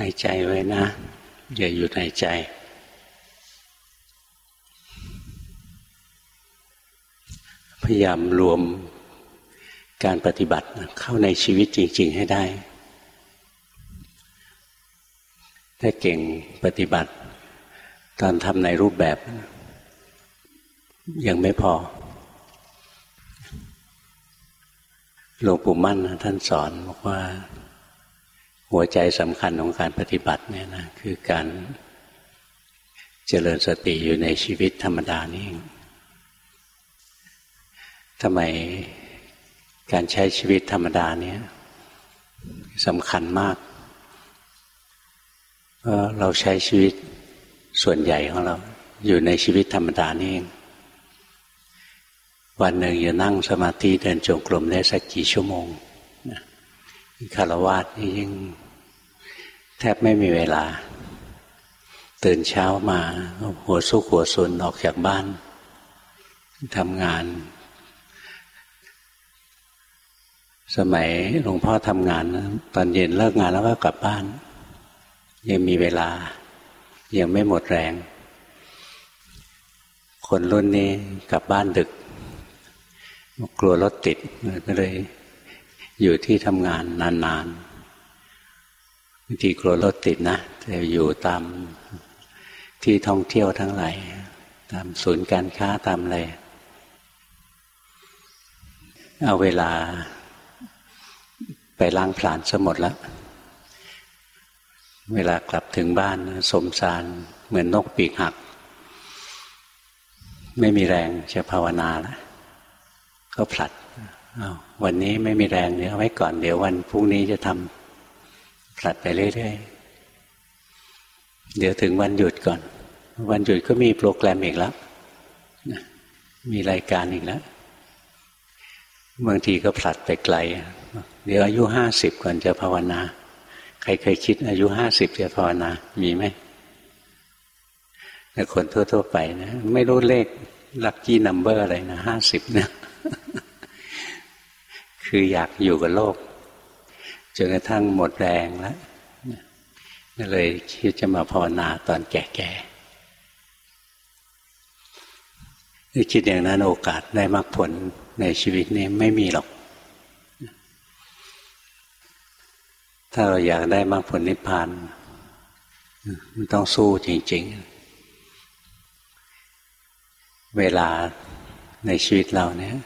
หายใจไว้นะ อย่าหยุดหายใจ พยายามรวมการปฏิบัติเข้าในชีวิตจริง ๆ ให้ได้ ถ้าเก่งปฏิบัติ ตอนทำในรูปแบบ ยังไม่พอหลวงปู่มั่นท่านสอนบอกว่า หัวใจสำคัญของการปฏิบัติเนี่ยนะคือการเจริญสติอยู่ในชีวิตธรรมดานี่เองทำไมการใช้ชีวิตธรรมดาเนี่ยสำคัญมากเพราะเราใช้ชีวิตส่วนใหญ่ของเรา อยู่ในชีวิตธรรมดานี่เอง วันหนึ่งจะนั่งสมาธิเดินจงกรมได้สักกี่ชั่วโมง คารวะนี่ยิ่ง แทบไม่มีเวลา ตื่นเช้ามาหัวซุกหัวซุนออกจากบ้านทำงาน สมัยหลวงพ่อทำงาน ตอนเย็นเลิกงานแล้วก็กลับบ้าน ยังมีเวลา ยังไม่หมดแรง คนรุ่นนี้กลับบ้านดึก กลัวรถติดก็เลย อยู่ที่ทำงานนานๆบางทีกลัวรถติดนะแต่อยู่ตามที่ท่องเที่ยวทั้งหลายตามศูนย์การค้าตามอะไรเอาเวลา ไปล้างผลาญสมดแล้วเวลากลับถึงบ้านสมสารเหมือนนกปีกหัก ไม่มีแรงจะภาวนาแล้วก็ผลัด วันนี้ไม่มีแรงเดี๋ยวไว้ก่อนเดี๋ยววันพรุ่งนี้จะทำผลัดไปเรื่อยๆ เดี๋ยวถึงวันหยุดก่อน วันหยุดก็มีโปรแกรมอีกแล้วมีรายการอีกแล้วบางทีก็ผลัดไปไกล เดี๋ยวอายุห้าสิบก่อนจะภาวนา ใครเคยคิดอายุห้าสิบจะภาวนา มีไหมแต่คนทั่ว ๆ ไปนะ ไม่รู้เลขลัคกี้นัมเบอร์อะไรนะห้าสิบนะ คืออยากอยู่กับโลกจนกระทั่งหมดแรงแล้วก็เลยคิดจะมาภาวนาตอนแก่ๆคิดอย่างนั้นโอกาสได้มรรคผลในชีวิตนี้ไม่มีหรอก ถ้าเราอยากได้มรรคผลนิพพานมันต้องสู้จริง ๆ เวลาในชีวิตเราเนี่ย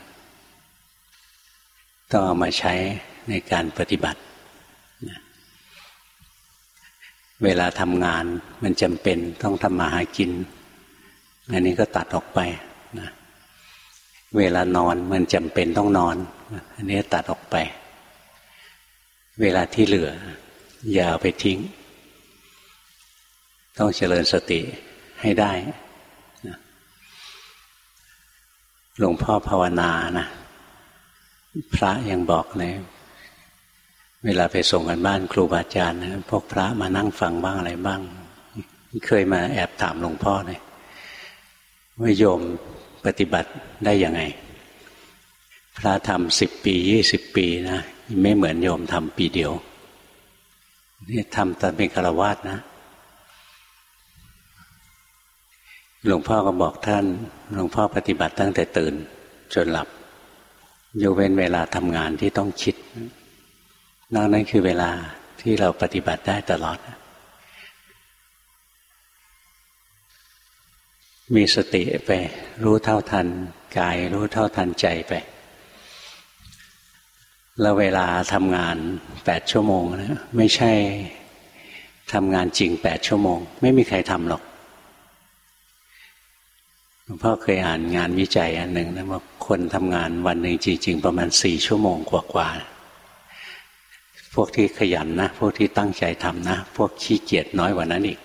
ต้องเอามาใช้ในการปฏิบัติ เวลาทำงานมันจำเป็นต้องทำมาหากิน อันนี้ก็ตัดออกไปนะเวลานอนมันจำเป็นต้องนอน อันนี้ตัดออกไป เวลาที่เหลือ อย่าเอาไปทิ้ง ต้องเจริญสติให้ได้หลวงพ่อภาวนานะ พระยังบอกเลยเวลาไปส่งกันบ้านครูบาอาจารย์นะพวกพระมานั่งฟังบ้างอะไรบ้าง เคยมาแอบถามหลวงพ่อเลยว่าโยมปฏิบัติได้ยังไง พระทำสิบปียี่สิบปีนะไม่เหมือนโยมทำปีเดียวนี่ทำตอนเป็นฆราวาสนะ หลวงพ่อก็บอกท่าน หลวงพ่อปฏิบัติตั้งแต่ตื่น จนหลับ ยกเว้นเวลาทำงานที่ต้องคิด นอกนั้นคือเวลาที่เราปฏิบัติได้ตลอด มีสติไป รู้เท่าทันกาย รู้เท่าทันใจไป แล้วเวลาทำงานแปดชั่วโมงนะไม่ใช่ทำงานจริงแปดชั่วโมง ไม่มีใครทำหรอกลวงพ่อเคยอ่านงานวิจัยอันหนึ่งนะว่า คนทำงานวันหนึ่งจริง ๆ ประมาณสี่ชั่วโมงกว่าๆพวกที่ขยันนะ พวกที่ตั้งใจทำนะ พวกขี้เกียจน้อยกว่านั้นอีก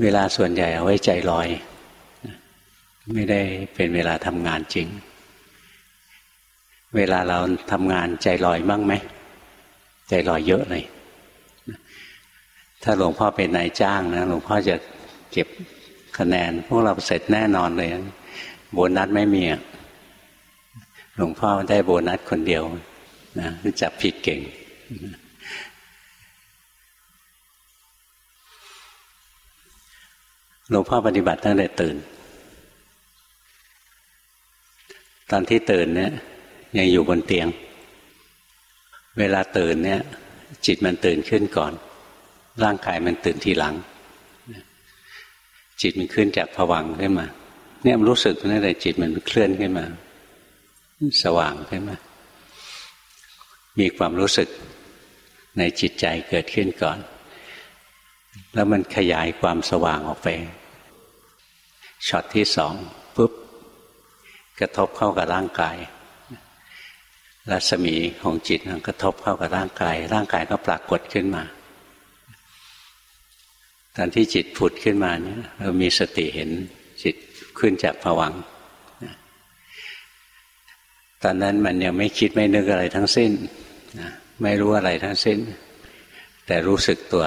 เวลาส่วนใหญ่เอาไว้ใจลอย ไม่ได้เป็นเวลาทำงานจริง เวลาเราทำงานใจลอยบ้างไหม ใจลอยเยอะเลยถ้าหลวงพ่อเป็นนายจ้างนะหลวงพ่อจะเก็บคะแนน พวกเราเสร็จแน่นอนเลย โบนัสไม่มีหลวงพ่อได้โบนัสคนเดียวนะจับผิดเก่ง หลวงพ่อปฏิบัติตั้งแต่ตื่น ตอนที่ตื่นเนี่ย ยังอยู่บนเตียง เวลาตื่นเนี่ย จิตมันตื่นขึ้นก่อน ร่างกายมันตื่นทีหลัง จิตมันขึ้นจากผวังขึ้นมา เนี่ยรู้สึกนั่นแหละจิตมันเคลื่อนขึ้นมา สว่างขึ้นมา มีความรู้สึกในจิตใจเกิดขึ้นก่อน แล้วมันขยายความสว่างออกไปช็อตที่สองปุ๊บ กระทบเข้ากับร่างกาย รัศมีของจิตกระทบเข้ากับร่างกาย ร่างกายก็ปรากฏขึ้นมาตอนที่จิตผุดขึ้นมาเนี่ยเรามีสติเห็นจิต ขึ้นจากผวังตอนนั้นมันยังไม่คิดไม่นึกอะไรทั้งสิ้นไม่รู้อะไรทั้งสิ้น แต่รู้สึกตัว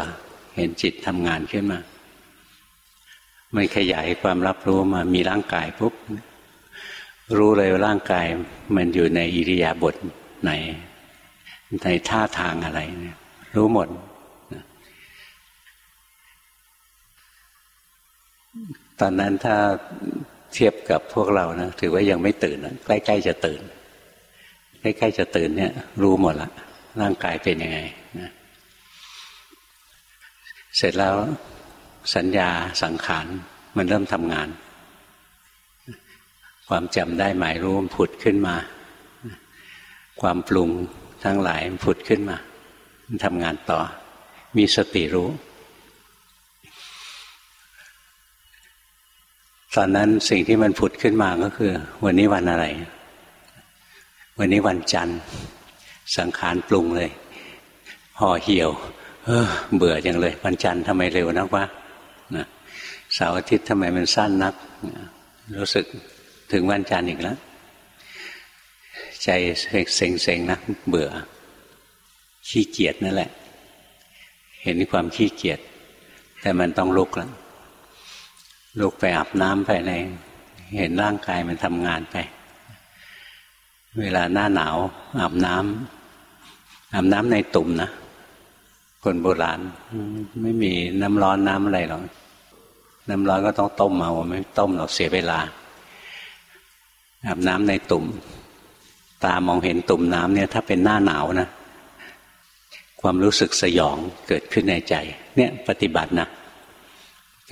เห็นจิตทำงานขึ้นมา มันขยายความรับรู้มามีร่างกายปุ๊บรู้เลยว่าร่างกายมันอยู่ในอิริยาบถไหนในท่าทางอะไร รู้หมด ตอนนั้นถ้าเทียบกับพวกเรานะถือว่ายังไม่ตื่นใกล้ๆจะตื่น ใกล้ๆจะตื่นเนี่ย รู้หมดละร่างกายเป็นยังไงนะเสร็จแล้วสัญญาสังขารมันเริ่มทำงาน ความจำได้หมายรู้มันผุดขึ้นมา ความปรุงทั้งหลายมันผุดขึ้นมา มันทำงานต่อ มีสติรู้ ตอนนั้นสิ่งที่มันผุดขึ้นมาก็คือ วันนี้วันอะไร วันนี้วันจันทร์ สังขารปรุงเลยห่อเหี่ยว เออ เบื่อจังเลย วันจันทร์ทำไมเร็วนักวะนะเสาร์อาทิตย์ทำไมมันสั้นนัก รู้สึกถึงวันจันทร์อีกแล้ว ใจเซ็งๆนะเบื่อ ขี้เกียจนั่นแหละ เห็นความขี้เกียจแต่มันต้องลุกแล้ว ลุกไปอาบน้ำไปในเห็นร่างกายมันทำงานไป เวลาหน้าหนาวอาบน้ำอาบน้ำในตุ่มนะคนโบราณไม่มีน้ำร้อนน้ำอะไรหรอกน้ำร้อนก็ต้องต้มเอาไม่ต้มเราเสียเวลา อาบน้ำในตุ่ม ตามองเห็นตุ่มน้ำเนี่ย ถ้าเป็นหน้าหนาวนะ ความรู้สึกสยองเกิดขึ้นในใจ เนี่ย ปฏิบัตินะ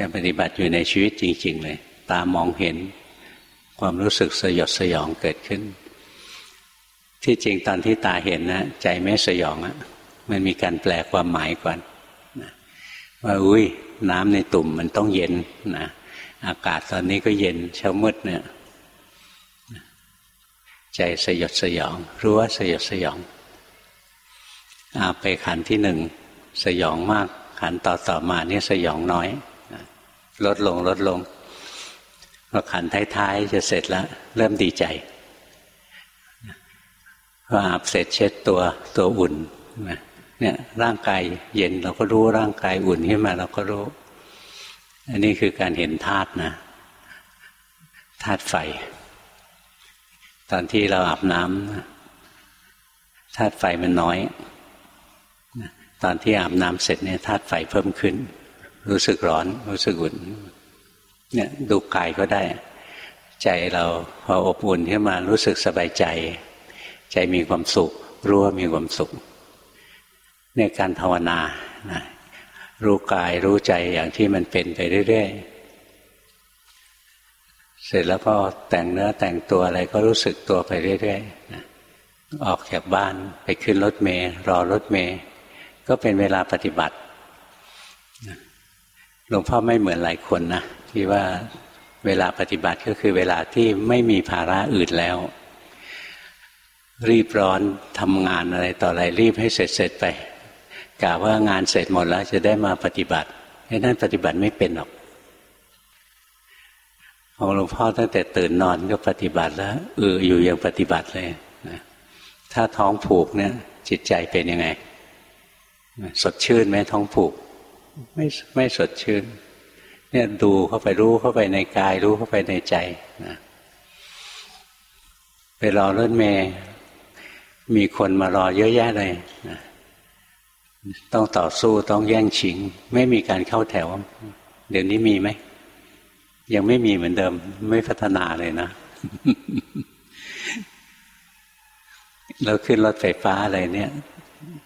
การปฏิบัติอยู่ในชีวิตจริง ๆ เลย ตามองเห็นความรู้สึกสยดสยองเกิดขึ้น ที่จริงตอนที่ตาเห็นนะใจไม่สยองอะมันมีการแปลความหมายก่อนว่าอุ้ยน้ำในตุ่มมันต้องเย็นนะอากาศตอนนี้ก็เย็นเช้ามืดเนี่ยใจสยดสยอง รู้ว่าสยดสยองอาไปขันที่หนึ่งสยองมากขันต่อต่อมานี่สยองน้อย ลดลงลดลงพอขันท้ายๆจะเสร็จแล้ว เริ่มดีใจพออาบเสร็จเช็ดตัวตัวอุ่นเนี่ยร่างกายเย็นเราก็รู้ร่างกายอุ่นขึ้นมาเราก็รู้ อันนี้คือการเห็นธาตุนะธาตุไฟ ตอนที่เราอาบน้ำธาตุไฟมันน้อย ตอนที่อาบน้ำเสร็จเนี่ยธาตุไฟเพิ่มขึ้น รู้สึกร้อน รู้สึกอุ่น เนี่ยดูกายก็ได้ ใจเราพออบอุ่นขึ้นมารู้สึกสบายใจ ใจมีความสุข รู้ว่ามีความสุขเนี่ยการภาวนานะรู้กายรู้ใจอย่างที่มันเป็นไปเรื่อยๆ เสร็จแล้วก็แต่งเนื้อแต่งตัวอะไรก็รู้สึกตัวไปเรื่อยๆนะออกจากบ้านไปขึ้นรถเมล์รอรถเมล์ก็เป็นเวลาปฏิบัติ หลวงพ่อไม่เหมือนหลายคนนะที่ว่าเวลาปฏิบัติก็คือเวลาที่ไม่มีภาระอื่นแล้ว รีบร้อนทำงานอะไรต่ออะไรรีบให้เสร็จเสร็จไปกะว่างานเสร็จหมดแล้วจะได้มาปฏิบัติไอ้นั่นปฏิบัติไม่เป็นหรอกของหลวงพ่อตั้งแต่ตื่นนอนก็ปฏิบัติแล้วเอออยู่ยังปฏิบัติเลยนะถ้าท้องผูกเนี่ย จิตใจเป็นยังไง สดชื่นไหมท้องผูก ไม่ไม่สดชื่น เนี่ยดูเข้าไปรู้เข้าไปในกาย รู้เข้าไปในใจนะไปรอรถเมย์มีคนมารอเยอะแยะเลยนะต้องต่อสู้ต้องแย่งชิง ไม่มีการเข้าแถว เดี๋ยวนี้มีไหม ยังไม่มีเหมือนเดิม ไม่พัฒนาเลยนะเราขึ้นรถไฟฟ้าอะไรเนี่ย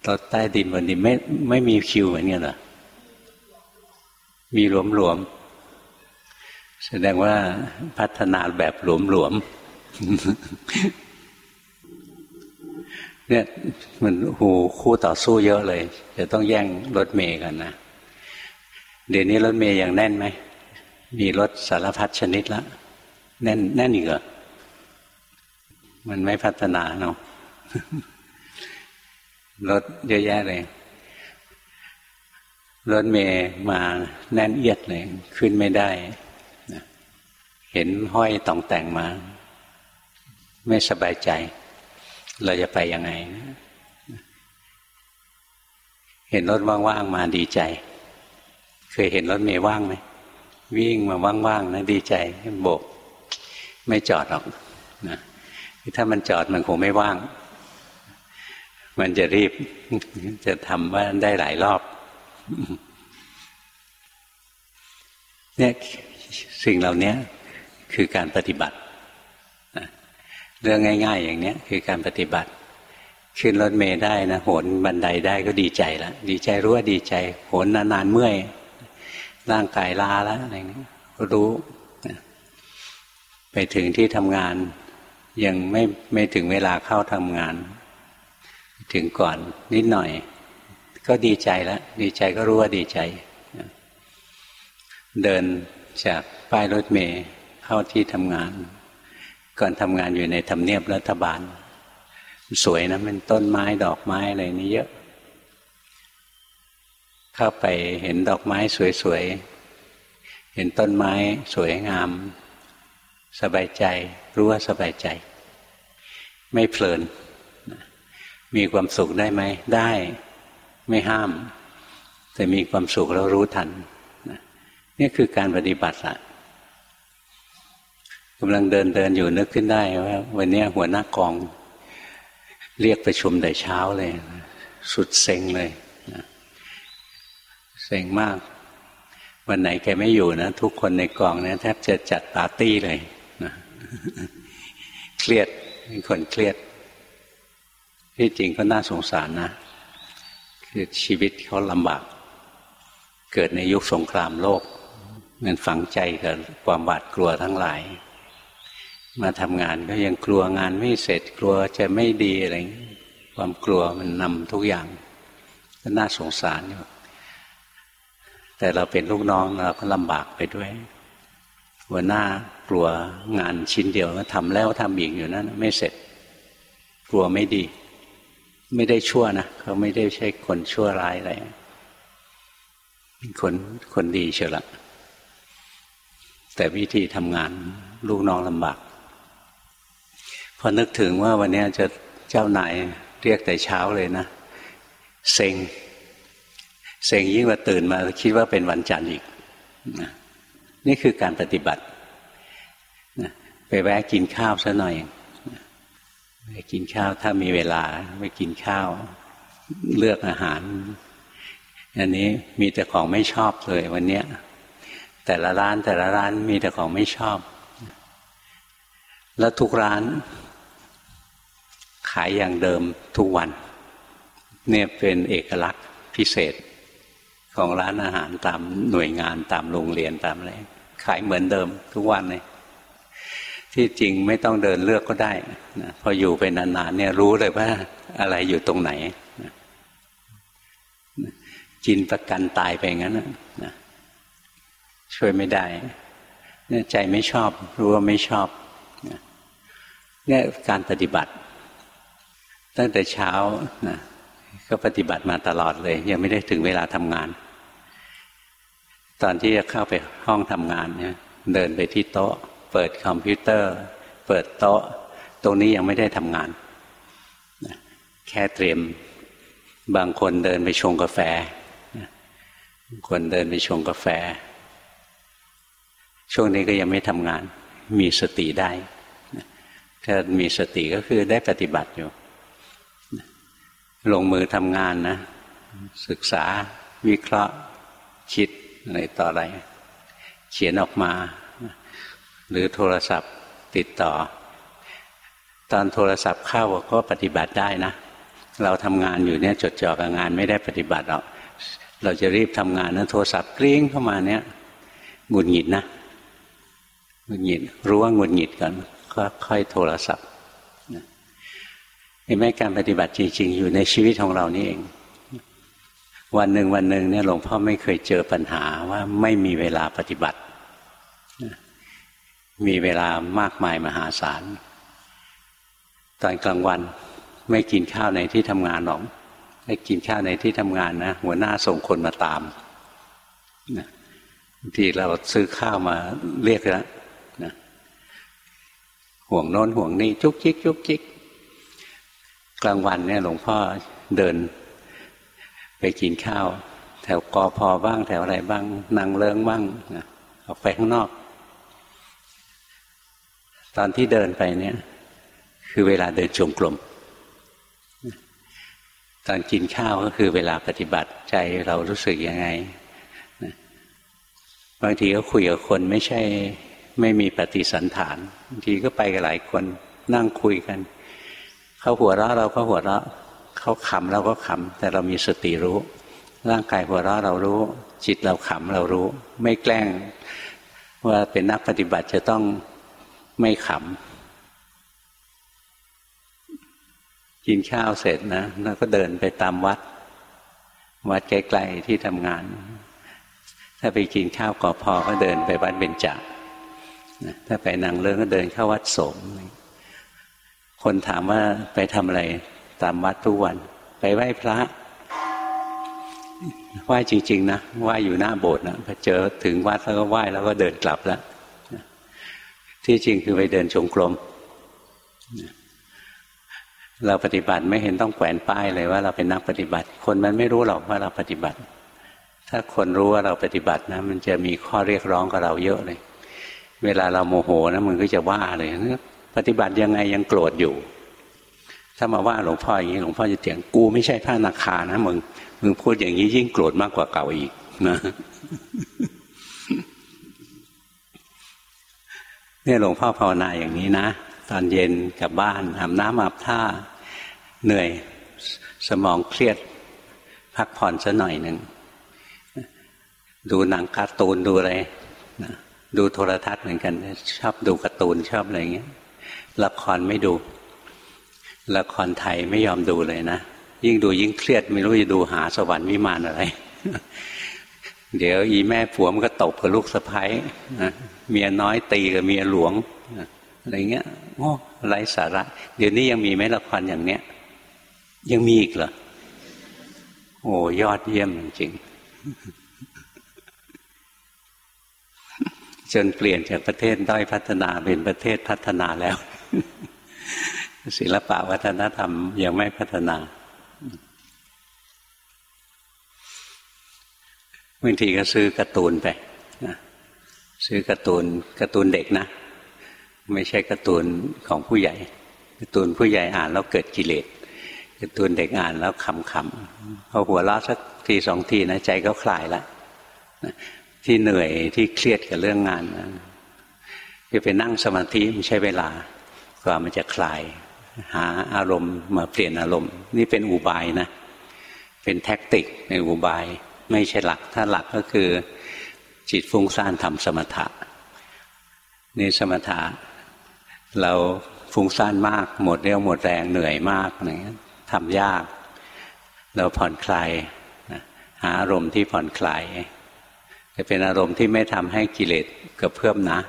รถใต้ดินบนดินไม่ไม่มีคิวเหมือนกันเหรอ มีหลวมๆ แสดงว่าพัฒนาแบบหลวมๆ เนี่ยมันหูคู่ต่อสู้เยอะเลย จะต้องแย่งรถเมย์กันนะ เดี๋ยวนี้รถเมย์ยังแน่นไหม มีรถสารพัดชนิดละ แน่นแน่นอีกเหรอมันไม่พัฒนาเนาะรถเยอะแยะเลย รถเมย์มาแน่นเอียดเลย ขึ้นไม่ได้เห็นห้อยต่องแต่งมา ไม่สบายใจ เราจะไปยังไงเห็นรถว่างๆมาดีใจ เคยเห็นรถเมย์ว่างไหมวิ่งมาว่างๆนะดีใจโบก ไม่จอดหรอกนะถ้ามันจอดมันคงไม่ว่าง มันจะรีบจะทำว่าได้หลายรอบ เนี่ยสิ่งเหล่านี้คือการปฏิบัติเรื่องง่าย ๆ อย่างนี้คือการปฏิบัติ ขึ้นรถเมย์ได้นะโหนบันไดได้ก็ดีใจล้วดีใจรู้ว่าดีใจโหนนานๆเมื่อยร่างกายลาแล้วอะไรนี้รู้ไปถึงที่ทำงานยังไม่ไม่ถึงเวลาเข้าทำงาน ถึงก่อนนิดหน่อย ก็ดีใจแล้วดีใจก็รู้ว่าดีใจ เดินจากป้ายรถเมย์เข้าที่ทำงาน ก่อนทำงานอยู่ในทำเนียบรัฐบาล สวยนะเป็นต้นไม้ดอกไม้อะไรนี่เยอะ เข้าไปเห็นดอกไม้สวยๆ เห็นต้นไม้สวยงาม สบายใจ รู้ว่าสบายใจ ไม่เพลิน มีความสุขได้ไหมได้ ไม่ห้าม แต่มีความสุขแล้วรู้ทันนี่คือการปฏิบัติละกำลังเดินเดินอยู่นึกขึ้นได้ว่าวันนี้หัวหน้ากอง เรียกประชุมแต่เช้าเลย สุดเซ็งเลยเซ็งมาก วันไหนแกไม่อยู่นะทุกคนในกองเนี่ยแทบจะจัดปาร์ตี้เลยนะเครียดเป็นคนเครียดที่จริงก็น่าสงสารนะ คือชีวิตเขาลำบาก เกิดในยุคสงครามโลกมันฝังใจกับความหวาดกลัวทั้งหลาย มาทำงานก็ยังกลัวงานไม่เสร็จกลัวจะไม่ดีอะไรความกลัวมันนำทุกอย่างก็น่าสงสารอยู่แต่เราเป็นลูกน้องเราก็ลำบากไปด้วยหัวหน้ากลัวงานชิ้นเดียวทำแล้วทำอีกอยู่นั้นไม่เสร็จ กลัวไม่ดี ไม่ได้ชั่วนะเขาไม่ได้ใช่คนชั่วร้ายอะไรเป็นคนคนดีเชียวละแต่วิธีทำงานลูกน้องลำบากพอนึกถึงว่าวันนี้จะเจ้านายเรียกแต่เช้าเลยนะเซ็งเซ็งยิ่งกว่าตื่นมาคิดว่าเป็นวันจันทร์อีกนี่คือการปฏิบัตินะไปแวะกินข้าวซะหน่อย ไปกินข้าวถ้ามีเวลาไปกินข้าวเลือกอาหาร อันนี้มีแต่ของไม่ชอบเลยวันเนี้ยแต่ละร้านแต่ละร้านมีแต่ของไม่ชอบ แล้วทุกร้าน ขายอย่างเดิมทุกวัน เนี่ยเป็นเอกลักษณ์พิเศษ ของร้านอาหารตามหน่วยงานตามโรงเรียนตามอะไรขายเหมือนเดิมทุกวันเลย ที่จริงไม่ต้องเดินเลือกก็ได้นะพออยู่ไปนานๆเนี่ยรู้เลยว่าอะไรอยู่ตรงไหนนะจินประกันตายไปงั้นนะช่วยไม่ได้เนี่ยใจไม่ชอบ รู้ว่าไม่ชอบเนี่ยการปฏิบัติ ตั้งแต่เช้านะก็ปฏิบัติมาตลอดเลย ยังไม่ได้ถึงเวลาทำงาน ตอนที่จะเข้าไปห้องทำงานเนี่ยเดินไปที่โต๊ะ เปิดคอมพิวเตอร์ เปิดโต๊ะ ตรงนี้ยังไม่ได้ทำงาน แค่เตรียม บางคนเดินไปชงกาแฟคนเดินไปชงกาแฟ ช่วงนี้ก็ยังไม่ทำงาน มีสติได้ถ้ามีสติก็คือได้ปฏิบัติอยู่ ลงมือทำงานนะ ศึกษาวิเคราะห์คิดอะไรต่ออะไร เขียนออกมา หรือโทรศัพท์ติดต่อ ตอนโทรศัพท์เข้าก็ปฏิบัติได้นะ เราทำงานอยู่เนี่ยจดจ่อกับงานไม่ได้ปฏิบัติหรอกเราจะรีบทำงานนะโทรศัพท์กริ้งเข้ามาเนี่ยหงุดหงิดนะหงุดหงิดรู้ว่าหงุดหงิดกันก็ค่อยโทรศัพท์เห็นไหมการปฏิบัติจริง ๆ อยู่ในชีวิตของเรานี่เอง วันหนึ่งวันหนึ่งเนี่ยหลวงพ่อไม่เคยเจอปัญหาว่าไม่มีเวลาปฏิบัติ มีเวลามากมายมหาศาล ตอนกลางวันไม่กินข้าวในที่ทำงานหรอกไม่กินข้าวในที่ทำงานนะ หัวหน้าส่งคนมาตามบางทีเราซื้อข้าวมาเรียกแล้วนะห่วงโน้นห่วงนี่จุกจิกจุกจิกกลางวันเนี่ยหลวงพ่อเดิน ไปกินข้าว แถวกอพอบ้างแถวอะไรบ้างนางเลิงบ้างนะออกไปข้างนอก ตอนที่เดินไปเนี่ย คือเวลาเดินจงกรมตอนกินข้าวก็คือเวลาปฏิบัติใจเรารู้สึกยังไงบางทีก็คุยกับคนไม่ใช่ไม่มีปฏิสันฐานบางทีก็ไปกับหลายคนนั่งคุยกัน เขาหัวเราะเราก็หัวเราะเขาขำเราก็ขำแต่เรามีสติรู้ ร่างกายหัวเราะเรารู้ จิตเราขำเรารู้ ไม่แกล้งว่าเป็นนักปฏิบัติจะต้อง ไม่ขำกินข้าวเสร็จนะแล้วก็เดินไปตามวัด วัดใกล้ๆที่ทำงาน ถ้าไปกินข้าวก่อพอก็เดินไปวัดเบญจถ้าไปนางเลิงก็เดินเข้าวัดสม คนถามว่าไปทำอะไรตามวัดทุกวัน ไปไหว้พระไหว้จริง ๆ นะไหว้อยู่หน้าโบสถ์นะพอเจอถึงวัดแล้วก็ไหว้แล้วก็เดินกลับแล้ว ที่จริงคือไปเดินจงกรมเราปฏิบัติไม่เห็นต้องแขวนป้ายเลยว่าเราเป็นนักปฏิบัติ คนมันไม่รู้หรอกว่าเราปฏิบัติ ถ้าคนรู้ว่าเราปฏิบัตินะ มันจะมีข้อเรียกร้องกับเราเยอะเลย เวลาเราโมโหนะมันก็จะว่าเลยปฏิบัติยังไงยังโกรธอยู่ ถ้ามาว่าหลวงพ่ออย่างนี้หลวงพ่อจะเถียงกูไม่ใช่พระนาคานะมึงมึงพูดอย่างนี้ยิ่งโกรธมากกว่าเก่าอีกนะ เนี่ยหลวงพ่อภาวนาอย่างนี้นะ ตอนเย็นกลับบ้านอาบน้ำอาบท่าเหนื่อยสมองเครียด พักผ่อนสัหน่อยหนึ่งดูหนังการ์ตูนดูอะไรดูโทรทัศน์เหมือนกัน ชอบดูการ์ตูนชอบอะไรเงี้ยละครไม่ดู ละครไทยไม่ยอมดูเลยนะ ยิ่งดูยิ่งเครียดไม่รู้จะดูหาสวรรค์วิมานอะไร เดี๋ยวอีแม่ผัวมันก็ตบกับลูกสะพ้ายเมียน้อยตีกับเมียหลวงอะไรเงี้ยโอ้ไร้สาระ เดี๋ยวนี้ยังมีไหมละครอย่างเนี้ย ยังมีอีกเหรอโอ้ยอดเยี่ยมจริงจนเปลี่ยนจากประเทศด้อยพัฒนาเป็นประเทศพัฒนาแล้ว ศิลปะวัฒนธรรมยังไม่พัฒนา บางทีก็ซื้อการ์ตูนไปซื้อการ์ตูนการ์ตูนเด็กนะ ไม่ใช่การ์ตูนของผู้ใหญ่การ์ตูนผู้ใหญ่อ่านแล้วเกิดกิเลสการ์ตูนเด็กอ่านแล้วขำๆพอหัวเราะสักทีสองทีนะใจก็คลายละที่เหนื่อยที่เครียดกับเรื่องงานนะไปนั่งสมาธิมันใช้เวลากว่ามันจะคลาย หาอารมณ์มาเปลี่ยนอารมณ์ นี่เป็นอุบายนะ เป็นแท็กติกในอุบาย ไม่ใช่หลัก ถ้าหลักก็คือจิตฟุ้งซ่านทำสมถะนี่สมถะเราฟุ้งซ่านมาก หมดเรี่ยวหมดแรงเหนื่อยมากอะไรเงี้ยทำยาก เราผ่อนคลายหาอารมณ์ที่ผ่อนคลายจะเป็นอารมณ์ที่ไม่ทำให้กิเลสกระเพื่อมนะ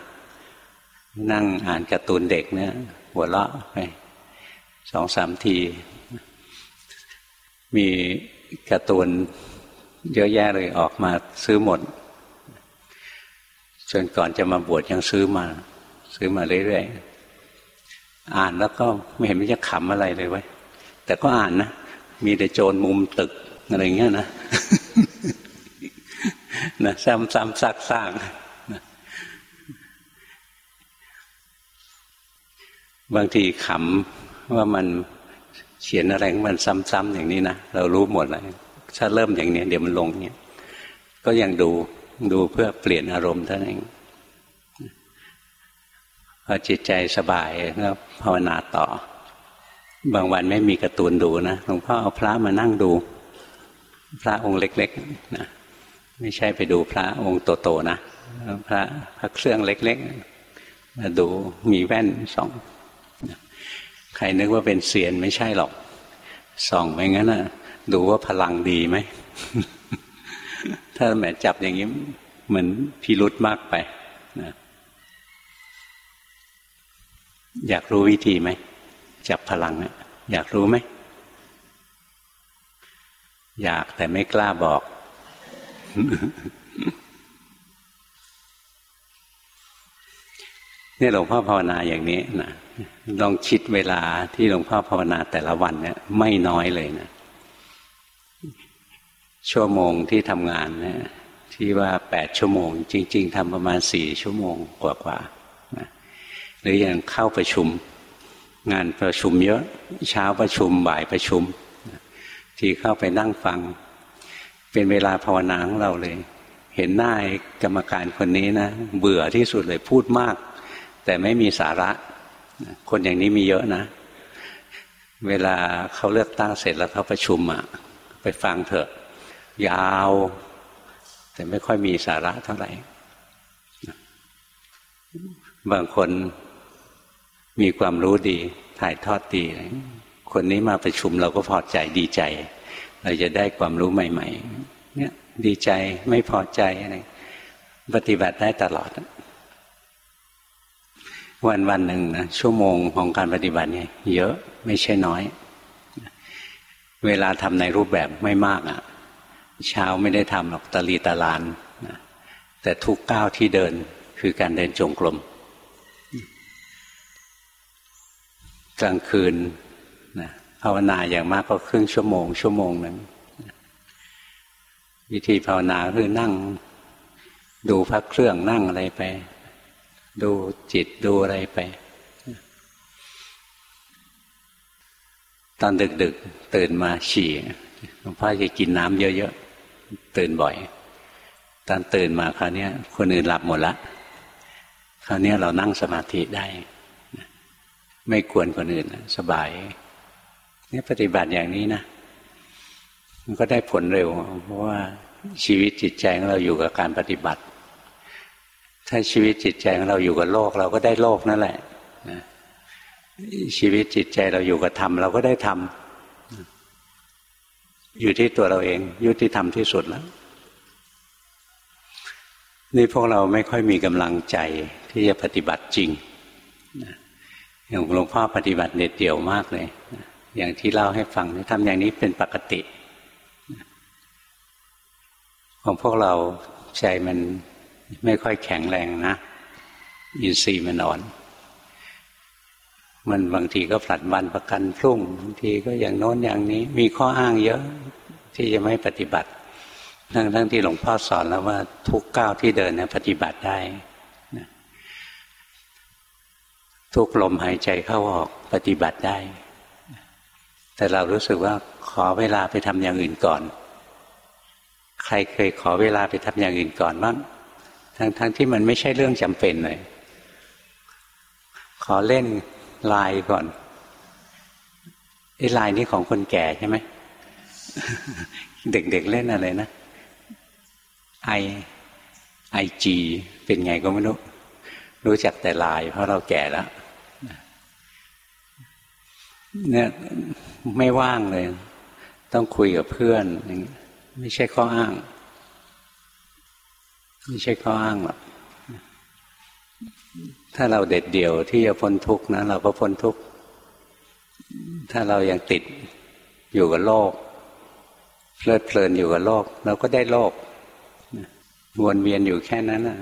นั่งอ่านการ์ตูนเด็กเนี่ย หัวเราะไปสองสามที มีการ์ตูน เยอะแยะเลยออกมาซื้อหมด จนก่อนจะมาบวชยังซื้อมา ซื้อมาเรื่อยๆอ่านแล้วก็ไม่เห็นมันจะขำอะไรเลยไว้แต่ก็อ่านนะมีแต่โจรมุมตึกอะไรเงี้ยนะนะซ้ำซ้ำซากซากบางทีขำว่ามันเขียนอะไรมันซ้ำๆอย่างนี้นะเรารู้หมดเลย ถ้าเริ่มอย่างนี้เดี๋ยวมันลงเนี่ย ก็ยังดูดูเพื่อเปลี่ยนอารมณ์เท่านั้นเองพอจิตใจสบายก็ภาวนาต่อ บางวันไม่มีการ์ตูนดูนะหลวงพ่อเอาพระมานั่งดู พระองค์เล็กๆนะไม่ใช่ไปดูพระองค์โตๆนะพระพระเครื่องเล็กๆมาดูมีแว่นสองใครนึกว่าเป็นเสียนไม่ใช่หรอกส่องไปงั้นนะ ดูว่าพลังดีไหม ถ้าแหมจับอย่างนี้เหมือนพิรุษมากไปนะอยากรู้วิธีไหม จับพลังอยากรู้ไหม อยากแต่ไม่กล้าบอก นี่หลวงพ่อภาวนาอย่างนี้นะลองคิดเวลาที่หลวงพ่อภาวนาแต่ละวันเนี่ยไม่น้อยเลยนะ ชั่วโมงที่ทำงานเนี่ยที่ว่าแปดชั่วโมง จริง ๆทำประมาณสี่ชั่วโมงกว่าๆนะหรืออย่างเข้าประชุม งานประชุมเยอะเช้าประชุมบ่ายประชุม ที่เข้าไปนั่งฟัง เป็นเวลาภาวนาของเราเลย เห็นหน้ากรรมการคนนี้นะ เบื่อที่สุดเลยพูดมาก แต่ไม่มีสาระ คนอย่างนี้มีเยอะนะ เวลาเขาเลือกตั้งเสร็จแล้วเขาประชุมอะไปฟังเถอะ ยาว แต่ไม่ค่อยมีสาระเท่าไหร่ บางคนมีความรู้ดี ถ่ายทอดดี คนนี้มาประชุมเราก็พอใจดีใจ เราจะได้ความรู้ใหม่ ๆ เนี่ยดีใจไม่พอใจอะไรปฏิบัติได้ตลอด วันวันหนึ่งนะชั่วโมงของการปฏิบัติเนี่ยเยอะไม่ใช่น้อย เวลาทำในรูปแบบไม่มากอะ่ะ เช้าไม่ได้ทำหรอกตะลีตะลานนะแต่ทุกก้าวที่เดินคือการเดินจงกรมกลางคืนนะภาวนาอย่างมากก็ครึ่งชั่วโมง ชั่วโมงหนึ่งวิธีภาวนาคือนั่ง ดูพระเครื่องนั่งอะไรไป ดูจิตดูอะไรไป ตอนดึกๆ ตื่นมาฉี่หลวงพ่อจะกินน้ำเยอะๆ ตื่นบ่อย ตอนตื่นมาคราวนี้คนอื่นหลับหมดละคราวนี้เรานั่งสมาธิได้ ไม่ควรคนอื่นสบายนี่ปฏิบัติอย่างนี้นะมันก็ได้ผลเร็ว เพราะว่าชีวิตจิตใจของเราอยู่กับการปฏิบัติ ถ้าชีวิตจิตใจของเราอยู่กับโลก เราก็ได้โลกนั่นแหละนะชีวิตจิตใจเราอยู่กับธรรมเราก็ได้ธรรม อยู่ที่ตัวเราเอง ยุติธรรมที่สุดแล้ว นี่พวกเราไม่ค่อยมีกำลังใจที่จะปฏิบัติจริงอย่างหลวงพ่อปฏิบัติเด็ดเดี่ยวมากเลยอย่างที่เล่าให้ฟังทำอย่างนี้เป็นปกติ ของพวกเราใจมันไม่ค่อยแข็งแรงนะอินทรีย์มันอ่อน มันบางทีก็ผลัดวันประกันพรุ่งบางทีก็อย่างโน้นอย่างนี้ มีข้ออ้างเยอะที่จะไม่ปฏิบัติ ทั้งทั้งที่หลวงพ่อสอนแล้วว่าทุกก้าวที่เดินเนี่ยปฏิบัติได้ทุกลมหายใจเข้าออกปฏิบัติได้ แต่เรารู้สึกว่าขอเวลาไปทำอย่างอื่นก่อน ใครเคยขอเวลาไปทำอย่างอื่นก่อนบ้างทั้งทั้งที่มันไม่ใช่เรื่องจำเป็นเลยขอเล่น ลายก่อนไอ้ลายนี้ของคนแก่ใช่ไหมเด็กๆเเล่นอะไรนะไอไอจีเป็นไงก็ไม่รู้รู้จักแต่ลาย เพราะเราแก่แล้วเนี่ยไม่ว่างเลย ต้องคุยกับเพื่อน ไม่ใช่ข้ออ้าง ไม่ใช่ข้ออ้างหรอก ถ้าเราเด็ดเดี่ยวที่จะพ้นทุกข์นะเราก็พ้นทุกข์ถ้าเรายังติดอยู่กับโลก เพลิดเพลินอยู่กับโลก เราก็ได้โลกวนเวียนอยู่แค่นั้นนะ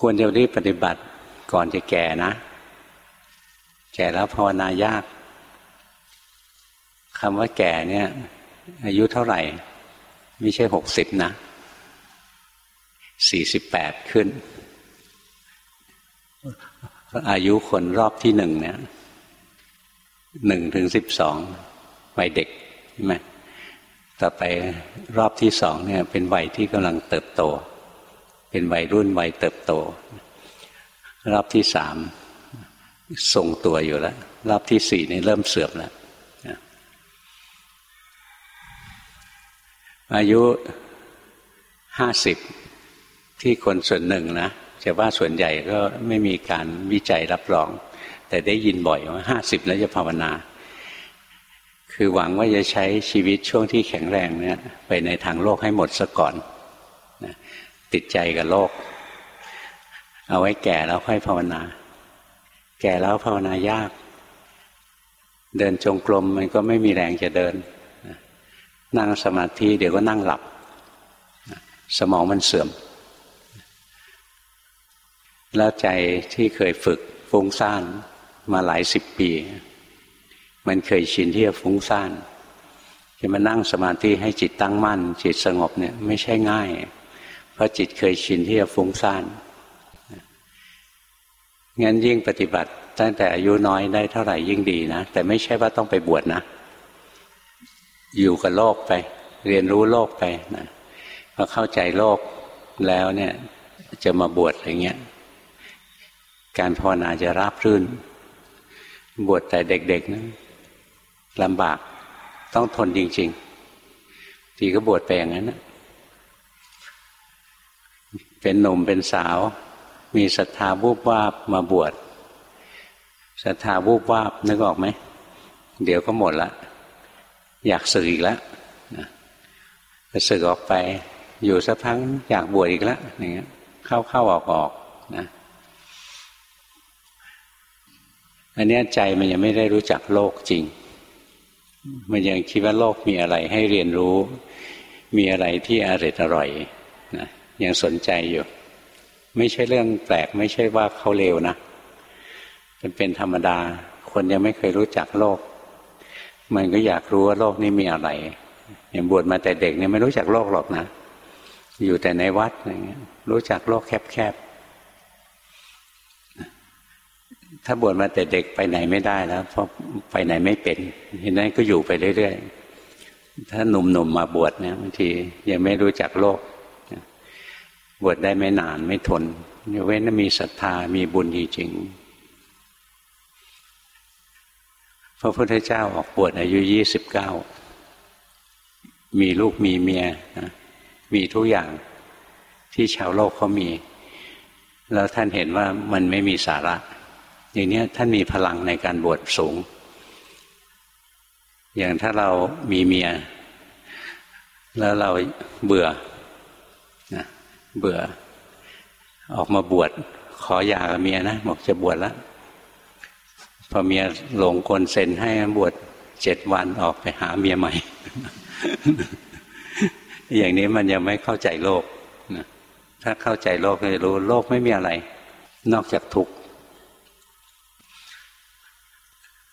ควรจะรีบปฏิบัติก่อนจะแก่นะ แก่แล้วภาวนายากคำว่าแก่เนี่ย อายุเท่าไหร่ ไม่ใช่หกสิบนะ สี่สิบแปดขึ้น อายุคนรอบที่หนึ่งเนี่ยหนึ่งถึงสิบสองวัยเด็กใช่ไหมต่อไปรอบที่สองเนี่ย เป็นวัยที่กำลังเติบโต เป็นวัยรุ่นวัยเติบโต รอบที่สามทรงตัวอยู่แล้ว รอบที่สี่นี่เริ่มเสื่อมแล้วอายุห้าสิบ ที่คนส่วนหนึ่งนะจะว่าส่วนใหญ่ก็ไม่มีการวิจัยรับรอง แต่ได้ยินบ่อยว่าห้าสิบแล้วจะภาวนา คือหวังว่าจะใช้ชีวิตช่วงที่แข็งแรงเนี่ยไปในทางโลกให้หมดซะก่อนติดใจกับโลก เอาไว้แก่แล้วค่อยภาวนา แก่แล้วภาวนายาก เดินจงกรมมันก็ไม่มีแรงจะเดิน นั่งสมาธิเดี๋ยวก็นั่งหลับ สมองมันเสื่อม แล้วใจที่เคยฝึกฟุ้งซ่านมาหลายสิบปี มันเคยชินที่จะฟุ้งซ่านจะมานั่งสมาธิให้จิตตั้งมั่น จิตสงบเนี่ยไม่ใช่ง่าย เพราะจิตเคยชินที่จะฟุ้งซ่านงั้นยิ่งปฏิบัติตั้งแต่อายุน้อยได้เท่าไหร่ยิ่งดีนะ แต่ไม่ใช่ว่าต้องไปบวชนะ อยู่กับโลกไป เรียนรู้โลกไปนะพอเข้าใจโลกแล้วเนี่ยจะมาบวชอะไรเงี้ย การภาวนาจะราบรื่น บวชแต่เด็กๆนะลำบากต้องทนจริงๆ ทีก็บวชไปอย่างนั้นนะเป็นหนุ่มเป็นสาว มีศรัทธาบูบวาบมาบวชศรัทธาบูบวาบนึกออกไหม เดี๋ยวก็หมดละ อยากสึกอีกแล้วะสึกออกไป อยู่สักพักอยากบวชอีกแล้วอย่างเงี้ย เข้าเข้าออกออกนะ อันนี้ใจมันยังไม่ได้รู้จักโลกจริง มันยังคิดว่าโลกมีอะไรให้เรียนรู้ มีอะไรที่อร่อยอร่อยนะยังสนใจอยู่ ไม่ใช่เรื่องแปลก ไม่ใช่ว่าเขาเลวนะมันเป็นธรรมดา คนยังไม่เคยรู้จักโลก มันก็อยากรู้ว่าโลกนี้มีอะไรอย่างบวชมาแต่เด็กเนี่ยไม่รู้จักโลกหรอกนะ อยู่แต่ในวัดอะไรเงี้ย รู้จักโลกแคบๆ ถ้าบวชมาแต่เด็กไปไหนไม่ได้แล้วเพราะไปไหนไม่เป็นเห็นนั้นก็อยู่ไปเรื่อยๆถ้าหนุ่มๆมาบวชเนี่ยบางทียังไม่รู้จักโลกบวชได้ไม่นานไม่ทนยเว้นมีศรัทธามีบุญจริงพระพุทธเจ้าออกบวชอายุยี่สิบเก้ามีลูกมีเมียนะมีทุกอย่างที่ชาวโลกเขามี แล้วท่านเห็นว่ามันไม่มีสาระ อย่างนี้ท่านมีพลังในการบวชสูง อย่างถ้าเรามีเมีย แล้วเราเบื่อเบื่อ ออกมาบวชขอหย่ากับเมียนะบอกจะบวชแล้วพอเมียหลงคนเซ็นให้บวชเจ็ดวันออกไปหาเมียใหม่ อย่างนี้มันยังไม่เข้าใจโลกนะถ้าเข้าใจโลกจะรู้โลกไม่มีอะไร นอกจากทุกข์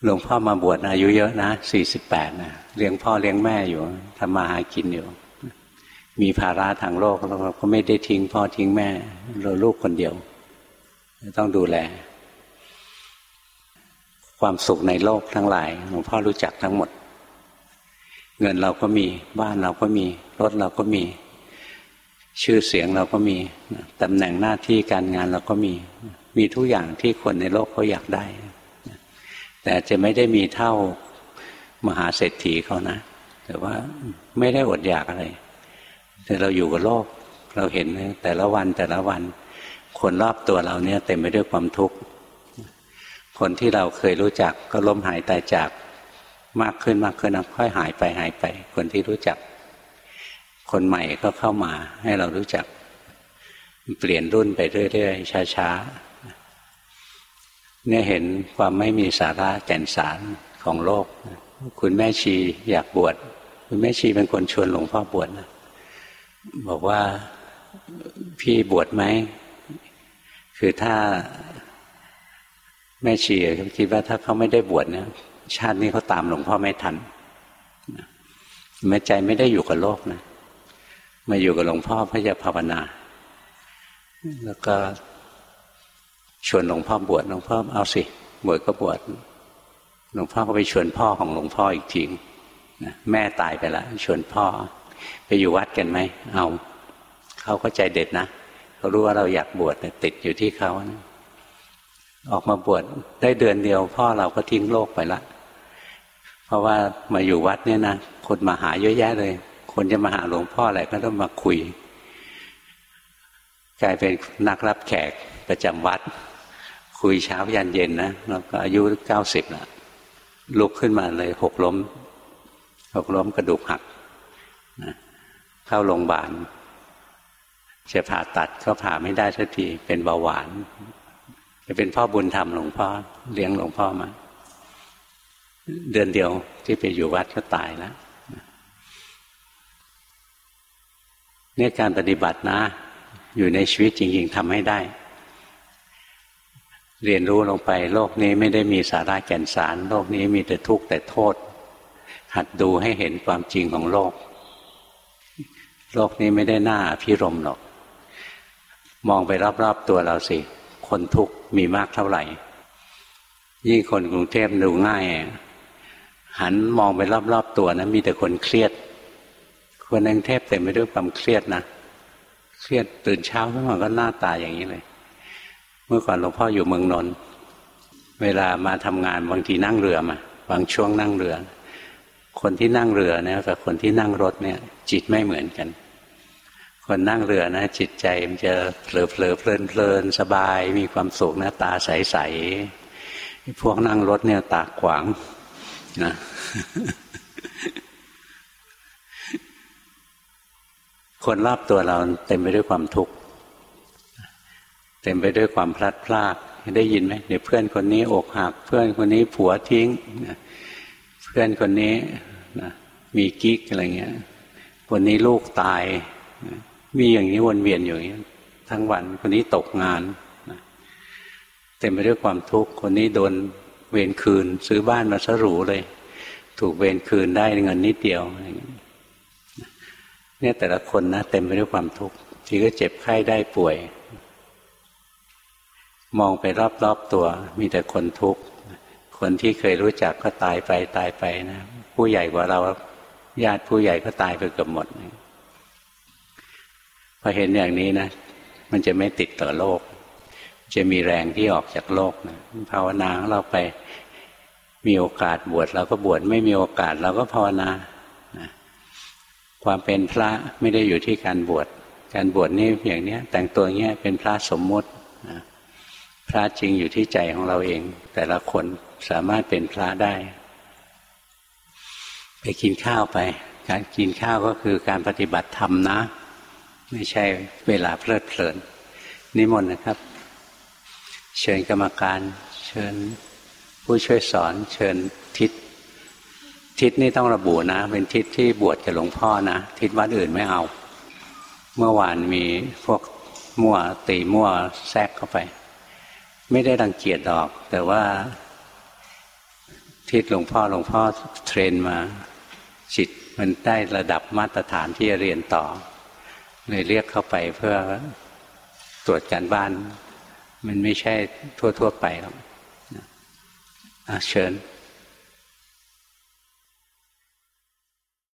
หลวงพ่อมาบวชอายุเยอะนะสี่สิบแปดนะเลี้ยงพ่อเลี้ยงแม่อยู่ทำมาหากินอยู่ มีภาระทางโลกเราก็ไม่ได้ทิ้งพ่อทิ้งแม่ เราลูกคนเดียว ต้องดูแล ความสุขในโลกทั้งหลายหลวงพ่อรู้จักทั้งหมด เงินเราก็มีบ้านเราก็มี รถเราก็มี ชื่อเสียงเราก็มีตำแหน่งหน้าที่การงานเราก็มี มีทุกอย่างที่คนในโลกเขาอยากได้ แต่จะไม่ได้มีเท่ามหาเศรษฐีเขานะ แต่ว่าไม่ได้อดอยากอะไร แต่เราอยู่กับโลก เราเห็นแต่ละวันแต่ละวัน คนรอบตัวเราเนี่ยเต็มไปด้วยความทุกข์ คนที่เราเคยรู้จักก็ล้มหายตายจากมากขึ้นมากขึ้นค่อยหายไปหายไป คนที่รู้จัก คนใหม่ก็เข้ามาให้เรารู้จัก เปลี่ยนรุ่นไปเรื่อยๆช้าๆ เนี่ยเห็นความไม่มีสาระแก่นสารของโลก คุณแม่ชีอยากบวชคุณแม่ชีเป็นคนชวนหลวงพ่อบวชนะบอกว่าพี่บวชไหม คือถ้าแม่ชีคิดว่าถ้าเขาไม่ได้บวชเนี่ยชาตินี้เขาตามหลวงพ่อไม่ทันแม่ใจไม่ได้อยู่กับโลกนะมาอยู่กับหลวงพ่อเพื่อจะภาวนา แล้วก็ ชวนหลวงพ่อบวชหลวงพ่อเอาสิบวชก็บวชหลวงพ่อก็ไปชวนพ่อของหลวงพ่ออีกทีนะแม่ตายไปแล้วชวนพ่อ ไปอยู่วัดกันไหมเอาเขาก็ใจเด็ดนะเขารู้ว่าเราอยากบวชติดอยู่ที่เขานะออกมาบวชได้เดือนเดียว พ่อเราก็ทิ้งโลกไปละ เพราะว่ามาอยู่วัดเนี่ยนะคนมาหาเยอะแยะเลย คนจะมาหาหลวงพ่ออะไรก็ต้องมาคุย กลายเป็นนักรับแขกประจำวัด คุยเช้ายันเย็นนะแล้วก็อายุเก้าสิบละลุกขึ้นมาเลยหกล้ม หกล้มกระดูกหักนะเข้าโรงพยาบาลจะผ่าตัดก็ผ่าไม่ได้สักทีเป็นเบาหวาน จะเป็นพ่อบุญธรรมหลวงพ่อเลี้ยงหลวงพ่อมา เดือนเดียวที่ไปอยู่วัดก็ตายแล้วเนี่ยการปฏิบัตินะ อยู่ในชีวิตจริง ๆทำให้ได้ เรียนรู้ลงไป โลกนี้ไม่ได้มีสาระแก่นสาร โลกนี้มีแต่ทุกข์แต่โทษ หัดดูให้เห็นความจริงของโลก โลกนี้ไม่ได้น่าพิรมหรอก มองไปรอบๆตัวเราสิ คนทุกข์มีมากเท่าไหร่ ยิ่งคนกรุงเทพดูง่าย หันมองไปรอบๆตัวนะมีแต่คนเครียด คนกรุงเทพเต็มไปด้วยความเครียดนะ เครียดตื่นเช้าขึ้นมาก็หน้าตาอย่างนี้เลย มื่อก่อนหลวงพ่ออยู่เมืองนนท์เวลามาทำงานบางทีนั่งเรือมาบางช่วงนั่งเรือ คนที่นั่งเรือเนี่ยกับคนที่นั่งรถเนี่ย จิตไม่เหมือนกัน คนนั่งเรือนะ จิตใจมันจะเผลอเผลอเพลินเพลินสบาย มีความสุขนะตาใสใสพวกนั่งรถเนี่ยตาขวางนะคนรอบตัวเราเต็มไปด้วยความทุกข์ เต็มไปด้วยความพลัดพรากได้ยินไหมเดี๋ยวเพื่อนคนนี้อกหัก เพื่อนคนนี้ผัวทิ้งเพื่อนคนนี้นะมีกิ๊กอะไรเงี้ยคนนี้ลูกตายมีอย่างนี้วนเวียนอยู่อย่างนี้ทั้งวันคนนี้ตกงานเต็มไปด้วยความทุกข์คนนี้โดนเวรคืน ซื้อบ้านมาสรูเลย ถูกเวรคืนได้เงินนิดเดียวเนี่ยแต่ละคนนะเต็มไปด้วยความทุกข์ทีก็เจ็บไข้ได้ป่วย มองไปรอบๆตัว มีแต่คนทุกข์คนที่เคยรู้จักก็ตายไปตายไปนะ ผู้ใหญ่กว่าเราญาติผู้ใหญ่ก็ตายไปเกือบหมดพอเห็นอย่างนี้นะ มันจะไม่ติดต่อโลก จะมีแรงที่ออกจากโลกนะภาวนาเราไปมีโอกาสบวชเราก็บวชไม่มีโอกาสเราก็ภาวนานะความเป็นพระไม่ได้อยู่ที่การบวช การบวชนี่อย่างนี้แต่งตัวเงี้ยเป็นพระสมมุตินะ พระจริงอยู่ที่ใจของเราเอง แต่ละคนสามารถเป็นพระได้ ไปกินข้าวไป การกินข้าวก็คือการปฏิบัติธรรมนะ ไม่ใช่เวลาเพลิดเพลิน นิมนต์นะครับ เชิญกรรมการ เชิญผู้ช่วยสอน เชิญทิศทิศนี่ต้องระบุนะ เป็นทิศที่บวชกับหลวงพ่อนะ ทิศวัดอื่นไม่เอา เมื่อวานมีพวกมั่วตีมั่วแทรกเข้าไป ไม่ได้รังเกียจดอก แต่ว่าทิศหลวงพ่อหลวงพ่อเทรนมาจิตมันได้ระดับมาตรฐานที่จะเรียนต่อ เลยเรียกเข้าไปเพื่อตรวจการบ้าน มันไม่ใช่ทั่ว ๆ ไปหรอกเชิญ